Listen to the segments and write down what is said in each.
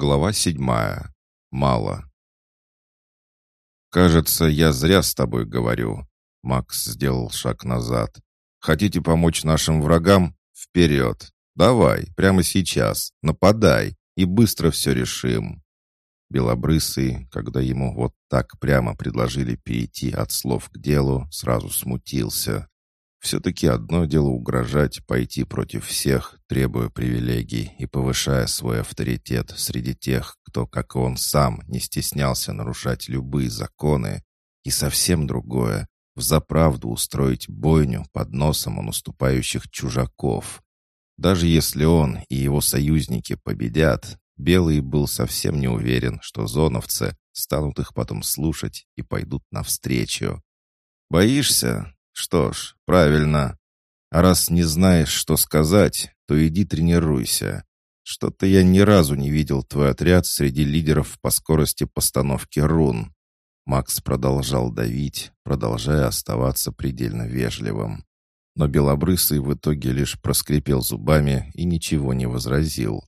Глава седьмая. Мало. «Кажется, я зря с тобой говорю», — Макс сделал шаг назад. «Хотите помочь нашим врагам? Вперед! Давай, прямо сейчас, нападай, и быстро все решим». Белобрысый, когда ему вот так прямо предложили перейти от слов к делу, сразу смутился. Все-таки одно дело угрожать, пойти против всех, требуя привилегий и повышая свой авторитет среди тех, кто, как и он сам, не стеснялся нарушать любые законы, и совсем другое — взаправду устроить бойню под носом у наступающих чужаков. Даже если он и его союзники победят, Белый был совсем не уверен, что зоновцы станут их потом слушать и пойдут навстречу. «Боишься?» Что ж, правильно. А раз не знаешь, что сказать, то иди тренируйся. Что-то я ни разу не видел твой отряд среди лидеров по скорости постановки рун. Макс продолжал давить, продолжая оставаться предельно вежливым. Но Белобрысый в итоге лишь проскрипел зубами и ничего не возразил.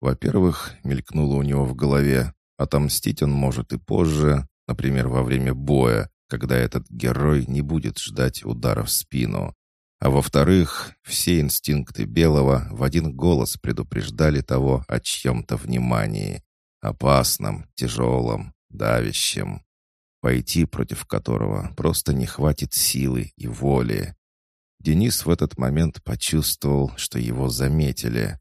Во-первых, мелькнуло у него в голове, отомстить он может и позже, например, во время боя, когда этот герой не будет ждать удара в спину. А во-вторых, все инстинкты Белого в один голос предупреждали того о чьем-то внимании. Опасном, тяжелом, давящем. Пойти против которого просто не хватит силы и воли. Денис в этот момент почувствовал, что его заметили.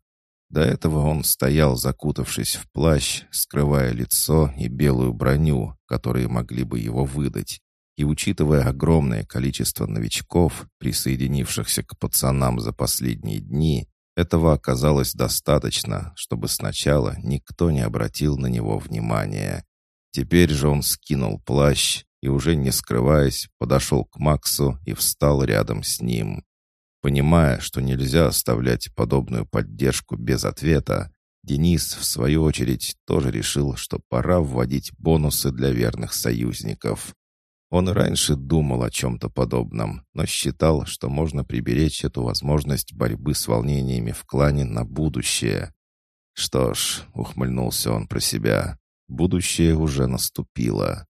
До этого он стоял, закутавшись в плащ, скрывая лицо и белую броню, которые могли бы его выдать, и учитывая огромное количество новичков, присоединившихся к пацанам за последние дни, этого оказалось достаточно, чтобы сначала никто не обратил на него внимания. Теперь же он скинул плащ и, уже не скрываясь, подошел к Максу и встал рядом с ним. Понимая, что нельзя оставлять подобную поддержку без ответа, Денис, в свою очередь, тоже решил, что пора вводить бонусы для верных союзников. Он раньше думал о чем-то подобном, но считал, что можно приберечь эту возможность борьбы с волнениями в клане на будущее. «Что ж», — ухмыльнулся он про себя, — «будущее уже наступило».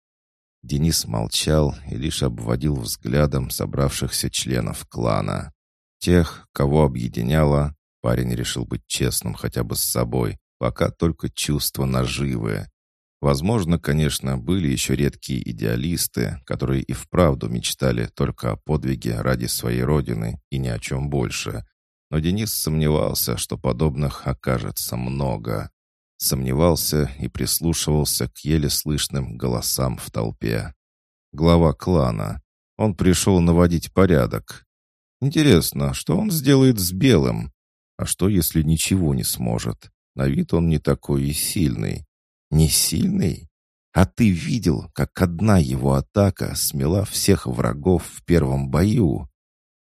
Денис молчал и лишь обводил взглядом собравшихся членов клана. Тех, кого объединяло, парень решил быть честным хотя бы с собой, пока только чувства наживы. Возможно, конечно, были еще редкие идеалисты, которые и вправду мечтали только о подвиге ради своей родины и ни о чем больше. Но Денис сомневался, что подобных окажется много. Сомневался и прислушивался к еле слышным голосам в толпе. Глава клана. Он пришел наводить порядок. Интересно, что он сделает с Белым? А что, если ничего не сможет? На вид он не такой и сильный. Не сильный? А ты видел, как одна его атака смела всех врагов в первом бою?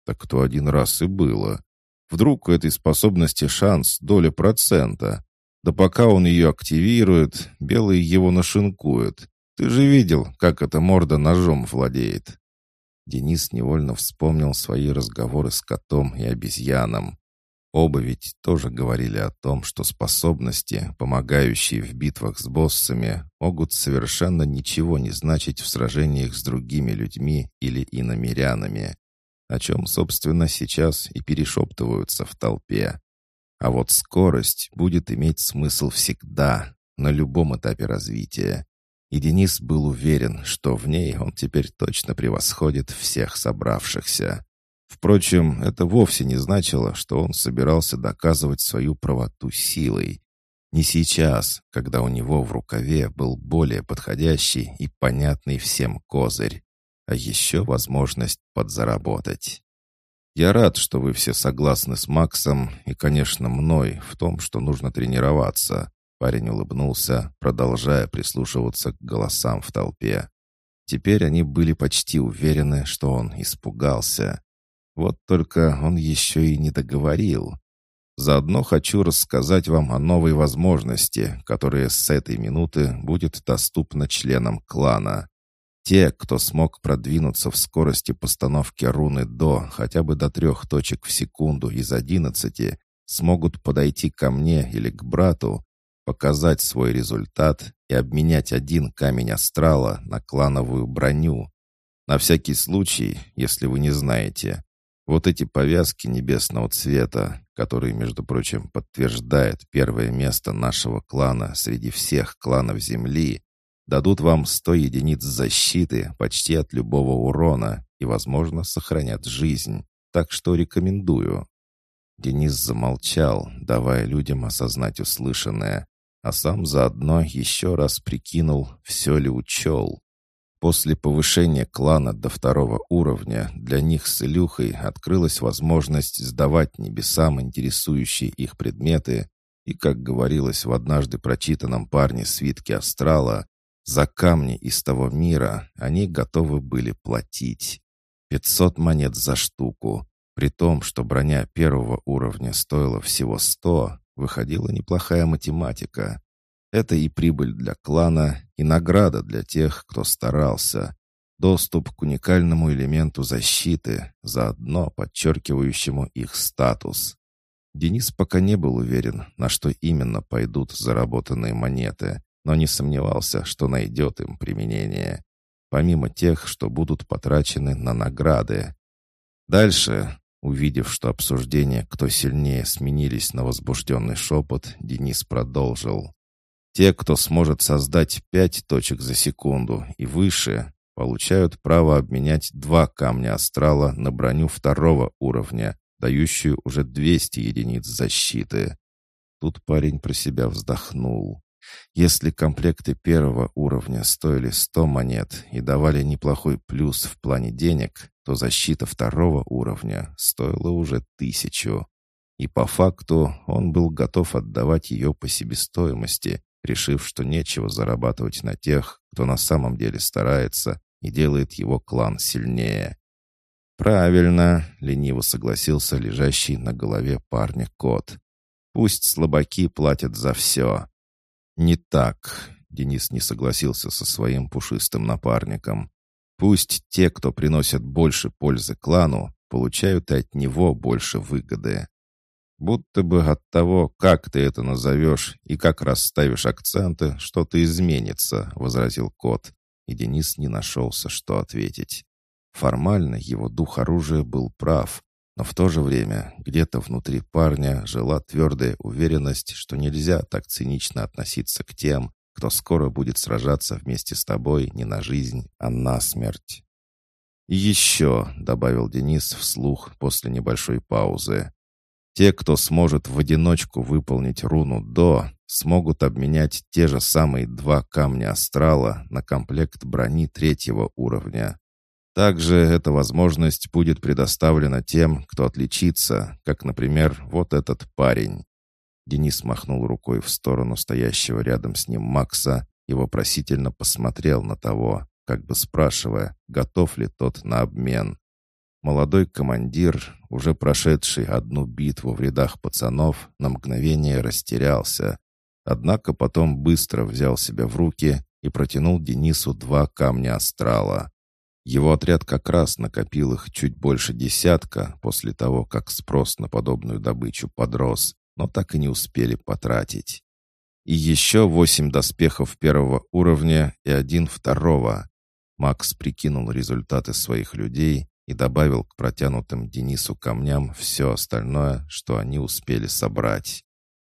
Так то один раз и было. Вдруг у этой способности шанс доля процента. Да пока он ее активирует, белый его нашинкует. Ты же видел, как эта морда ножом владеет. Денис невольно вспомнил свои разговоры с котом и обезьяном. Оба ведь тоже говорили о том, что способности, помогающие в битвах с боссами, могут совершенно ничего не значить в сражениях с другими людьми или иномерянами, о чем, собственно, сейчас и перешептываются в толпе. А вот скорость будет иметь смысл всегда, на любом этапе развития. И Денис был уверен, что в ней он теперь точно превосходит всех собравшихся. Впрочем, это вовсе не значило, что он собирался доказывать свою правоту силой. Не сейчас, когда у него в рукаве был более подходящий и понятный всем козырь, а еще возможность подзаработать. Я рад, что вы все согласны с Максом и, конечно, мной в том, что нужно тренироваться. Парень улыбнулся, продолжая прислушиваться к голосам в толпе. Теперь они были почти уверены, что он испугался. Вот только он еще и не договорил. Заодно хочу рассказать вам о новой возможности, которая с этой минуты будет доступна членам клана. Те, кто смог продвинуться в скорости постановки руны до хотя бы до трех точек в секунду из одиннадцати, смогут подойти ко мне или к брату, показать свой результат и обменять один камень астрала на клановую броню. На всякий случай, если вы не знаете, вот эти повязки небесного цвета, которые, между прочим, подтверждают первое место нашего клана среди всех кланов Земли, дадут вам 100 единиц защиты почти от любого урона и, возможно, сохранят жизнь. Так что рекомендую». Денис замолчал, давая людям осознать услышанное, а сам заодно еще раз прикинул, все ли учел. После повышения клана до второго уровня для них с Илюхой открылась возможность сдавать небесам интересующие их предметы, и, как говорилось в однажды прочитанном парне свитке Астрала, за камни из того мира они готовы были платить. 500 монет за штуку. При том, что броня первого уровня стоила всего 100, выходила неплохая математика. Это и прибыль для клана, и награда для тех, кто старался. Доступ к уникальному элементу защиты, заодно подчеркивающему их статус. Денис пока не был уверен, на что именно пойдут заработанные монеты, но не сомневался, что найдет им применение. Помимо тех, что будут потрачены на награды. Дальше, увидев, что обсуждения «кто сильнее» сменились на возбужденный шепот, Денис продолжил. Те, кто сможет создать пять точек за секунду и выше, получают право обменять два камня астрала на броню второго уровня, дающую уже 200 единиц защиты. Тут парень про себя вздохнул. Если комплекты первого уровня стоили 100 монет и давали неплохой плюс в плане денег, то защита второго уровня стоила уже тысячу. И по факту он был готов отдавать ее по себестоимости, решив, что нечего зарабатывать на тех, кто на самом деле старается и делает его клан сильнее. «Правильно», — лениво согласился лежащий на голове парня кот. «Пусть слабаки платят за все». «Не так», — Денис не согласился со своим пушистым напарником. «Пусть те, кто приносят больше пользы клану, получают от него больше выгоды. Будто бы от того, как ты это назовешь и как расставишь акценты, что-то изменится», — возразил кот, и Денис не нашелся, что ответить. Формально его дух оружия был прав, но в то же время где-то внутри парня жила твердая уверенность, что нельзя так цинично относиться к тем, кто скоро будет сражаться вместе с тобой не на жизнь, а на смерть. «И еще», — добавил Денис вслух после небольшой паузы, те, кто сможет в одиночку выполнить руну «До», смогут обменять те же самые два камня астрала на комплект брони третьего уровня. Также эта возможность будет предоставлена тем, кто отличится, как, например, вот этот парень. Денис махнул рукой в сторону стоящего рядом с ним Макса и вопросительно посмотрел на того, как бы спрашивая, готов ли тот на обмен. Молодой командир, уже прошедший одну битву в рядах пацанов, на мгновение растерялся. Однако потом быстро взял себя в руки и протянул Денису два камня астрала. Его отряд как раз накопил их чуть больше десятка после того, как спрос на подобную добычу подрос, но так и не успели потратить. И еще восемь доспехов первого уровня и один второго. Макс прикинул результаты своих людей и добавил к протянутым Денису камням все остальное, что они успели собрать.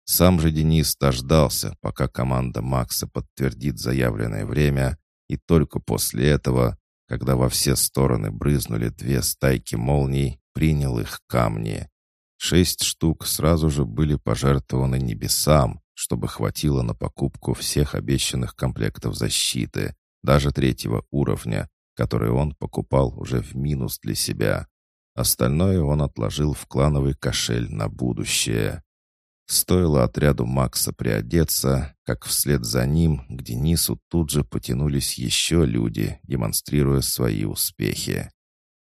Сам же Денис дождался, пока команда Макса подтвердит заявленное время, и только после этого, когда во все стороны брызнули две стайки молний, принял их камни. Шесть штук сразу же были пожертвованы небесам, чтобы хватило на покупку всех обещанных комплектов защиты, даже третьего уровня, который он покупал уже в минус для себя. Остальное он отложил в клановый кошель на будущее. Стоило отряду Макса приодеться, как вслед за ним к Денису тут же потянулись еще люди, демонстрируя свои успехи.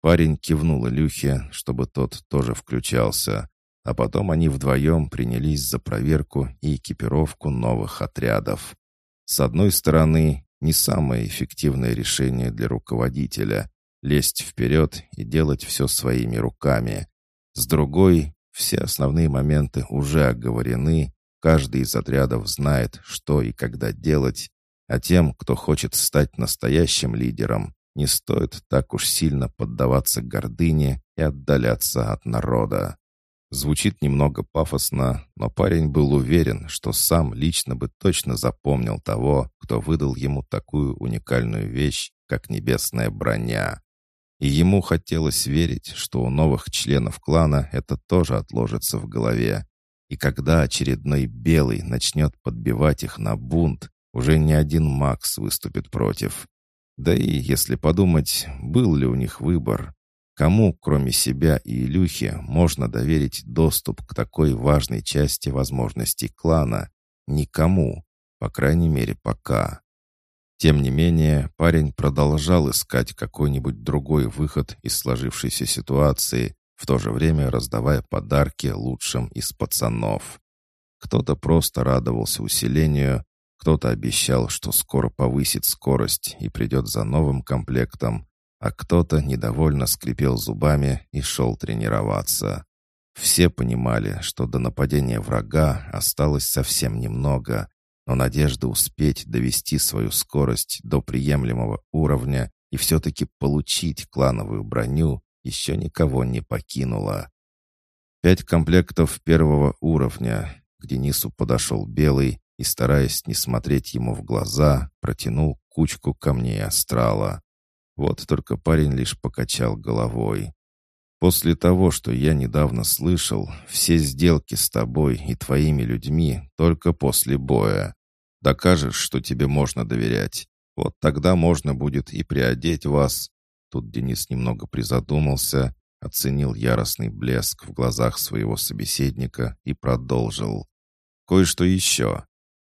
Парень кивнул Илюхе, чтобы тот тоже включался, а потом они вдвоем принялись за проверку и экипировку новых отрядов. С одной стороны, не самое эффективное решение для руководителя — лезть вперед и делать все своими руками. С другой, все основные моменты уже оговорены, каждый из отрядов знает, что и когда делать, а тем, кто хочет стать настоящим лидером, не стоит так уж сильно поддаваться гордыне и отдаляться от народа. Звучит немного пафосно, но парень был уверен, что сам лично бы точно запомнил того, кто выдал ему такую уникальную вещь, как небесная броня. И ему хотелось верить, что у новых членов клана это тоже отложится в голове. И когда очередной белый начнет подбивать их на бунт, уже не один Макс выступит против. Да и, если подумать, был ли у них выбор, Кому, кроме себя и Илюхи, можно доверить доступ к такой важной части возможностей клана? Никому, по крайней мере, пока. Тем не менее, парень продолжал искать какой-нибудь другой выход из сложившейся ситуации, в то же время раздавая подарки лучшим из пацанов. Кто-то просто радовался усилению, кто-то обещал, что скоро повысит скорость и придет за новым комплектом, а кто-то недовольно скрипел зубами и шел тренироваться. Все понимали, что до нападения врага осталось совсем немного, но надежда успеть довести свою скорость до приемлемого уровня и все-таки получить клановую броню еще никого не покинула. Пять комплектов первого уровня. К Денису подошел Белый и, стараясь не смотреть ему в глаза, протянул кучку камней астрала. Вот только парень лишь покачал головой. «После того, что я недавно слышал, все сделки с тобой и твоими людьми только после боя. Докажешь, что тебе можно доверять. Вот тогда можно будет и приодеть вас». Тут Денис немного призадумался, оценил яростный блеск в глазах своего собеседника и продолжил. «Кое-что еще.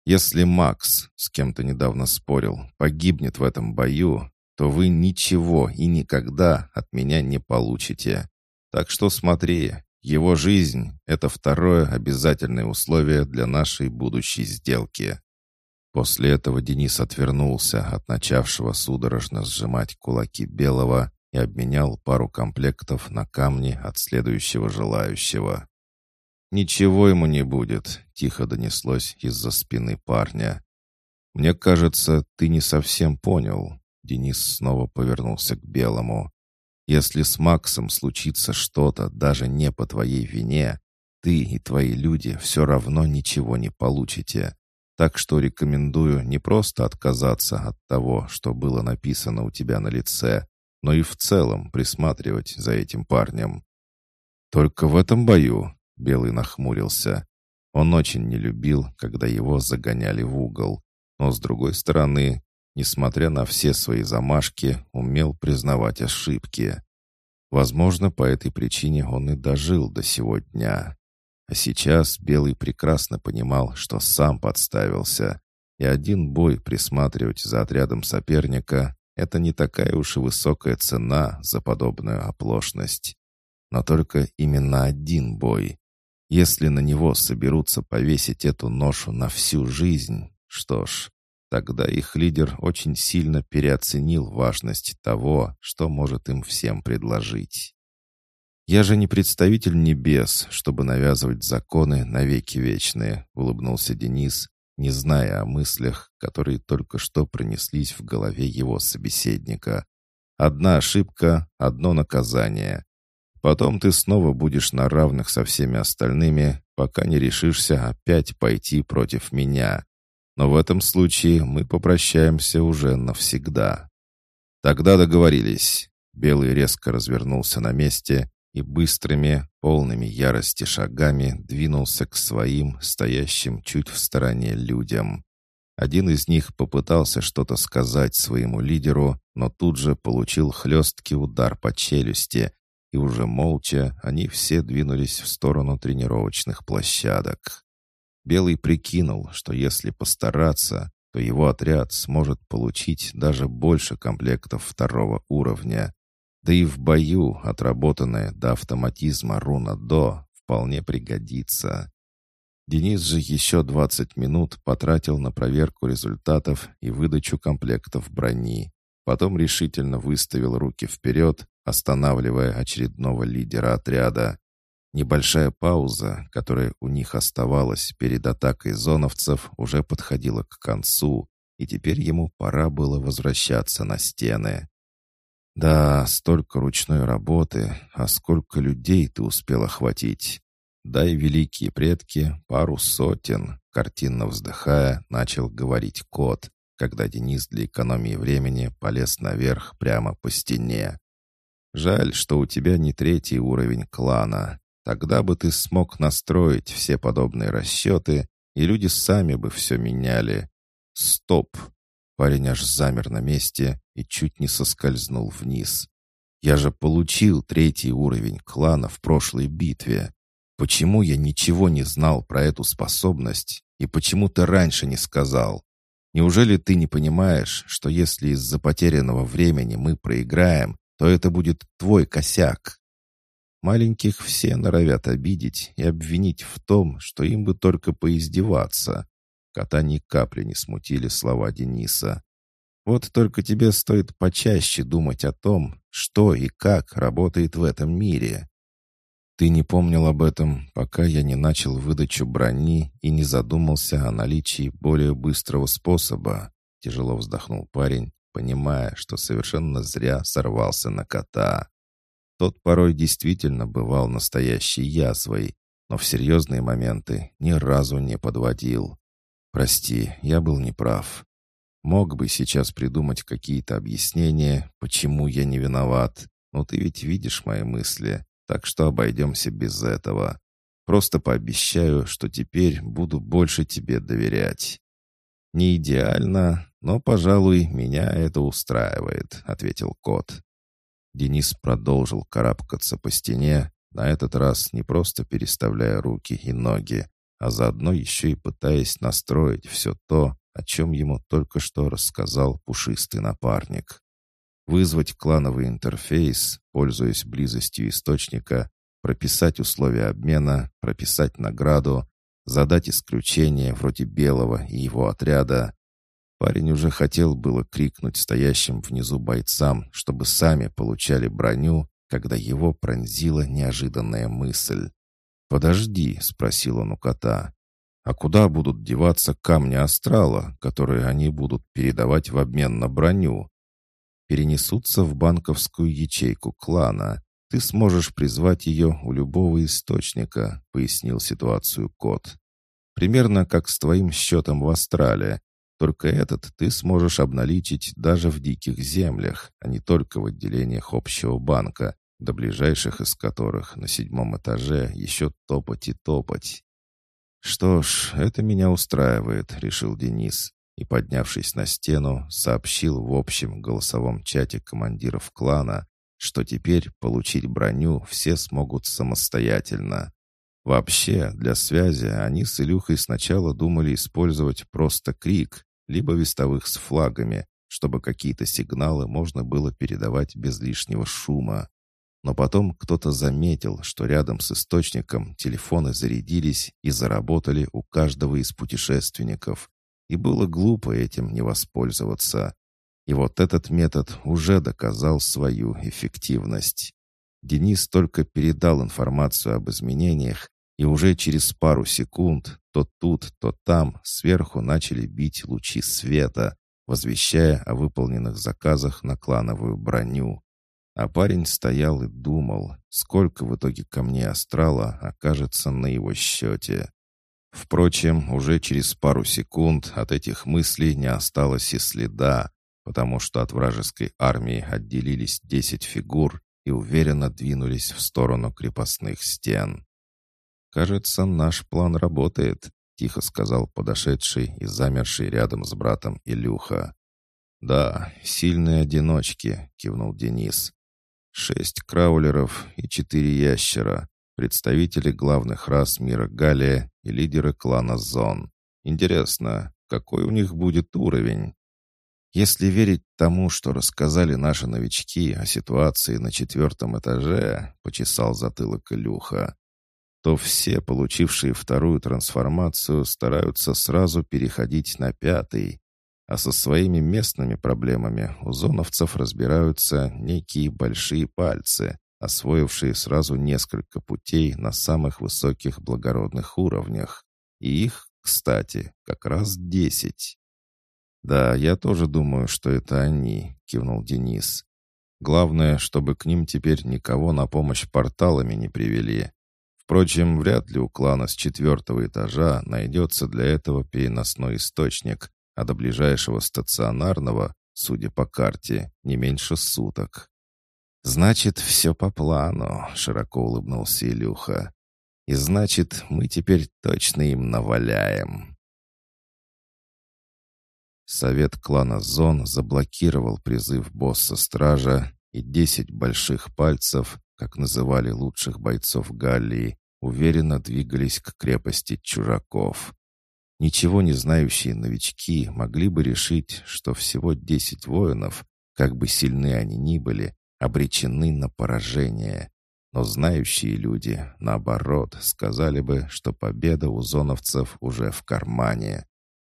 Если Макс, с кем то недавно спорил, погибнет в этом бою, то вы ничего и никогда от меня не получите. Так что смотри, его жизнь — это второе обязательное условие для нашей будущей сделки». После этого Денис отвернулся от начавшего судорожно сжимать кулаки Белого и обменял пару комплектов на камни от следующего желающего. «Ничего ему не будет», — тихо донеслось из-за спины парня. «Мне кажется, ты не совсем понял. Денис снова повернулся к Белому. «Если с Максом случится что-то даже не по твоей вине, ты и твои люди все равно ничего не получите. Так что рекомендую не просто отказаться от того, что было написано у тебя на лице, но и в целом присматривать за этим парнем». «Только в этом бою», — Белый нахмурился, — он очень не любил, когда его загоняли в угол. Но, с другой стороны, несмотря на все свои замашки, умел признавать ошибки. Возможно, по этой причине он и дожил до сего дня. А сейчас Белый прекрасно понимал, что сам подставился, и один бой присматривать за отрядом соперника — это не такая уж и высокая цена за подобную оплошность. Но только именно один бой. Если на него соберутся повесить эту ношу на всю жизнь, что ж, Тогда их лидер очень сильно переоценил важность того, что может им всем предложить. «Я же не представитель небес, чтобы навязывать законы навеки вечные», — улыбнулся Денис, не зная о мыслях, которые только что пронеслись в голове его собеседника. «Одна ошибка, одно наказание. Потом ты снова будешь на равных со всеми остальными, пока не решишься опять пойти против меня. Но в этом случае мы попрощаемся уже навсегда. Тогда договорились. Белый резко развернулся на месте и быстрыми, полными ярости шагами двинулся к своим, стоящим чуть в стороне людям. Один из них попытался что-то сказать своему лидеру, но тут же получил хлесткий удар по челюсти, и уже молча они все двинулись в сторону тренировочных площадок. Белый прикинул, что если постараться, то его отряд сможет получить даже больше комплектов второго уровня. Да и в бою отработанная до автоматизма руна «До» вполне пригодится. Денис же еще 20 минут потратил на проверку результатов и выдачу комплектов брони. Потом решительно выставил руки вперед, останавливая очередного лидера отряда. Небольшая пауза, которая у них оставалась перед атакой зоновцев, уже подходила к концу, и теперь ему пора было возвращаться на стены. «Да, столько ручной работы, а сколько людей ты успел охватить? Дай, великие предки, пару сотен», картинно вздыхая, начал говорить кот, когда Денис для экономии времени полез наверх прямо по стене. «Жаль, что у тебя не третий уровень клана. Тогда бы ты смог настроить все подобные расчеты, и люди сами бы все меняли. Стоп! Парень аж замер на месте и чуть не соскользнул вниз. Я же получил третий уровень клана в прошлой битве. Почему я ничего не знал про эту способность и почему ты раньше не сказал? Неужели ты не понимаешь, что если из-за потерянного времени мы проиграем, то это будет твой косяк? Маленьких все норовят обидеть и обвинить в том, что им бы только поиздеваться. Кота ни капли не смутили слова Дениса. Вот только тебе стоит почаще думать о том, что и как работает в этом мире. Ты не помнил об этом, пока я не начал выдачу брони и не задумался о наличии более быстрого способа. Тяжело вздохнул парень, понимая, что совершенно зря сорвался на кота. Тот порой действительно бывал настоящей язвой, но в серьезные моменты ни разу не подводил. «Прости, я был неправ. Мог бы сейчас придумать какие-то объяснения, почему я не виноват, но ты ведь видишь мои мысли, так что обойдемся без этого. Просто пообещаю, что теперь буду больше тебе доверять». «Не идеально, но, пожалуй, меня это устраивает», — ответил кот. Денис продолжил карабкаться по стене, на этот раз не просто переставляя руки и ноги, а заодно еще и пытаясь настроить все то, о чем ему только что рассказал пушистый напарник. Вызвать клановый интерфейс, пользуясь близостью источника, прописать условия обмена, прописать награду, задать исключение вроде Белого и его отряда, Парень уже хотел было крикнуть стоящим внизу бойцам, чтобы сами получали броню, когда его пронзила неожиданная мысль. «Подожди», — спросил он у кота, — «а куда будут деваться камни астрала, которые они будут передавать в обмен на броню?» «Перенесутся в банковскую ячейку клана. Ты сможешь призвать ее у любого источника», — пояснил ситуацию кот. «Примерно как с твоим счетом в Астрале. Только этот ты сможешь обналичить даже в диких землях, а не только в отделениях общего банка, до ближайших из которых на седьмом этаже еще топать и топать. «Что ж, это меня устраивает», — решил Денис, и, поднявшись на стену, сообщил в общем голосовом чате командиров клана, что теперь получить броню все смогут самостоятельно. Вообще, для связи они с Илюхой сначала думали использовать просто крик, либо вестовых с флагами, чтобы какие-то сигналы можно было передавать без лишнего шума. Но потом кто-то заметил, что рядом с источником телефоны зарядились и заработали у каждого из путешественников. И было глупо этим не воспользоваться. И вот этот метод уже доказал свою эффективность. Денис только передал информацию об изменениях, и уже через пару секунд то тут, то там сверху начали бить лучи света, возвещая о выполненных заказах на клановую броню. А парень стоял и думал, сколько в итоге камней астрала окажется на его счете. Впрочем, уже через пару секунд от этих мыслей не осталось и следа, потому что от вражеской армии отделились десять фигур и уверенно двинулись в сторону крепостных стен. «Кажется, наш план работает», — тихо сказал подошедший и замерший рядом с братом Илюха. «Да, сильные одиночки», — кивнул Денис. «Шесть краулеров и четыре ящера, представители главных рас мира Галия и лидеры клана Зон. Интересно, какой у них будет уровень?» Если верить тому, что рассказали наши новички о ситуации на четвертом этаже, почесал затылок Илюха, то все, получившие вторую трансформацию, стараются сразу переходить на пятый. А со своими местными проблемами у зоновцев разбираются некие большие пальцы, освоившие сразу несколько путей на самых высоких благородных уровнях. И их, кстати, как раз десять. «Да, я тоже думаю, что это они», — кивнул Денис. «Главное, чтобы к ним теперь никого на помощь порталами не привели. Впрочем, вряд ли у клана с четвертого этажа найдется для этого переносной источник, а до ближайшего стационарного, судя по карте, не меньше суток. «Значит, все по плану», — широко улыбнулся Илюха. «И значит, мы теперь точно им наваляем». Совет клана Зон заблокировал призыв босса-стража, и десять больших пальцев, как называли лучших бойцов Галлии, уверенно двигались к крепости чужаков. Ничего не знающие новички могли бы решить, что всего десять воинов, как бы сильны они ни были, обречены на поражение. Но знающие люди, наоборот, сказали бы, что победа у зоновцев уже в кармане,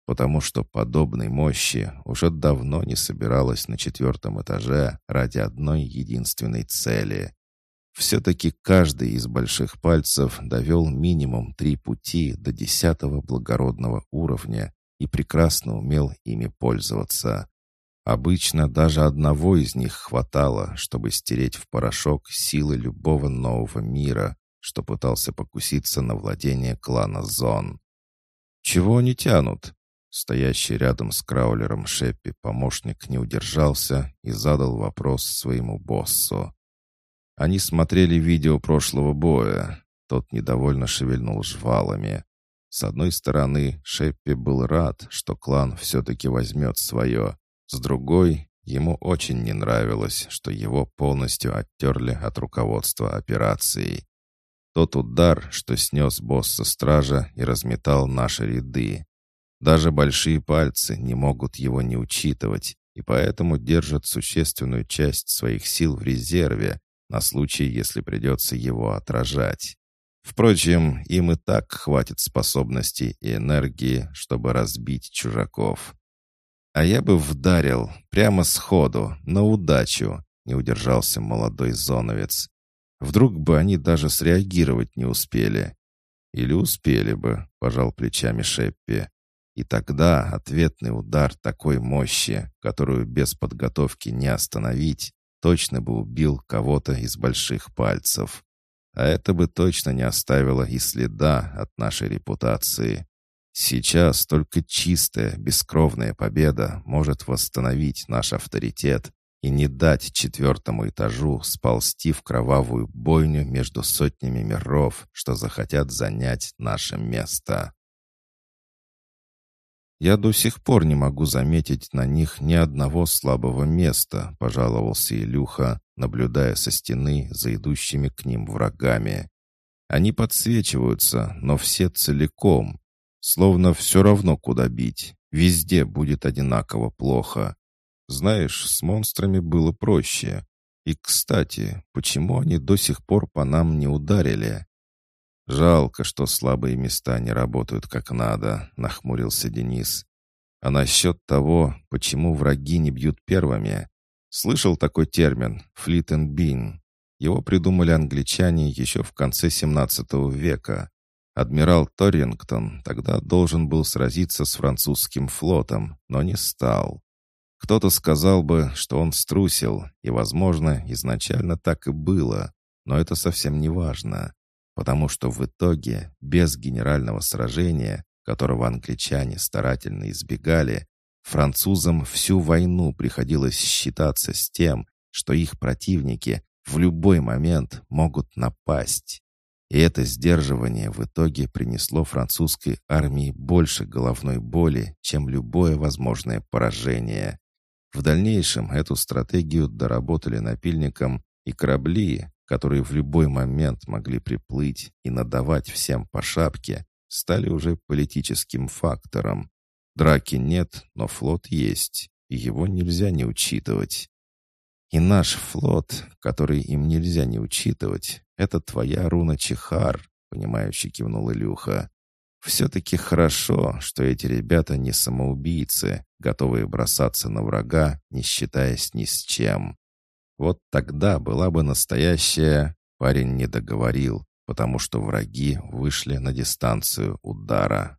потому что подобной мощи уже давно не собиралась на четвертом этаже ради одной единственной цели. Все-таки каждый из больших пальцев довел минимум три пути до десятого благородного уровня и прекрасно умел ими пользоваться. Обычно даже одного из них хватало, чтобы стереть в порошок силы любого нового мира, что пытался покуситься на владение клана Зон. «Чего они тянут?» Стоящий рядом с краулером Шеппи помощник не удержался и задал вопрос своему боссу. Они смотрели видео прошлого боя. Тот недовольно шевельнул жвалами. С одной стороны, Шеппи был рад, что клан все-таки возьмет свое, с другой, ему очень не нравилось, что его полностью оттерли от руководства операцией. Тот удар, что снес босса стража и разметал наши ряды. Даже большие пальцы не могут его не учитывать, и поэтому держат существенную часть своих сил в резерве на случай, если придется его отражать. Впрочем, им и так хватит способностей и энергии, чтобы разбить чужаков. «А я бы вдарил, прямо сходу, на удачу», — не удержался молодой зоновец. «Вдруг бы они даже среагировать не успели». «Или успели бы», — пожал плечами Шеппи. И тогда ответный удар такой мощи, которую без подготовки не остановить, точно бы убил кого-то из больших пальцев. А это бы точно не оставило и следа от нашей репутации. Сейчас только чистая, бескровная победа может восстановить наш авторитет и не дать четвертому этажу сползти в кровавую бойню между сотнями миров, что захотят занять наше место. «Я до сих пор не могу заметить на них ни одного слабого места», — пожаловался Илюха, наблюдая со стены за идущими к ним врагами. «Они подсвечиваются, но все целиком, Словно все равно, куда бить. Везде будет одинаково плохо. Знаешь, с монстрами было проще. И, кстати, почему они до сих пор по нам не ударили? Жалко, что слабые места не работают как надо, нахмурился Денис. А насчет того, почему враги не бьют первыми? Слышал такой термин «флит and bean». Его придумали англичане еще в конце 17 века. Адмирал Торрингтон тогда должен был сразиться с французским флотом, но не стал. Кто-то сказал бы, что он струсил, и, возможно, изначально так и было, но это совсем не важно, потому что в итоге, без генерального сражения, которого англичане старательно избегали, французам всю войну приходилось считаться с тем, что их противники в любой момент могут напасть. И это сдерживание в итоге принесло французской армии больше головной боли, чем любое возможное поражение. В дальнейшем эту стратегию доработали напильником, и корабли, которые в любой момент могли приплыть и надавать всем по шапке, стали уже политическим фактором. Драки нет, но флот есть, и его нельзя не учитывать. И наш флот, который им нельзя не учитывать, это твоя руна Чихар, понимающе кивнул Илюха. Все-таки хорошо, что эти ребята не самоубийцы, готовые бросаться на врага, не считаясь ни с чем. Вот тогда была бы настоящая... Парень не договорил, потому что враги вышли на дистанцию удара.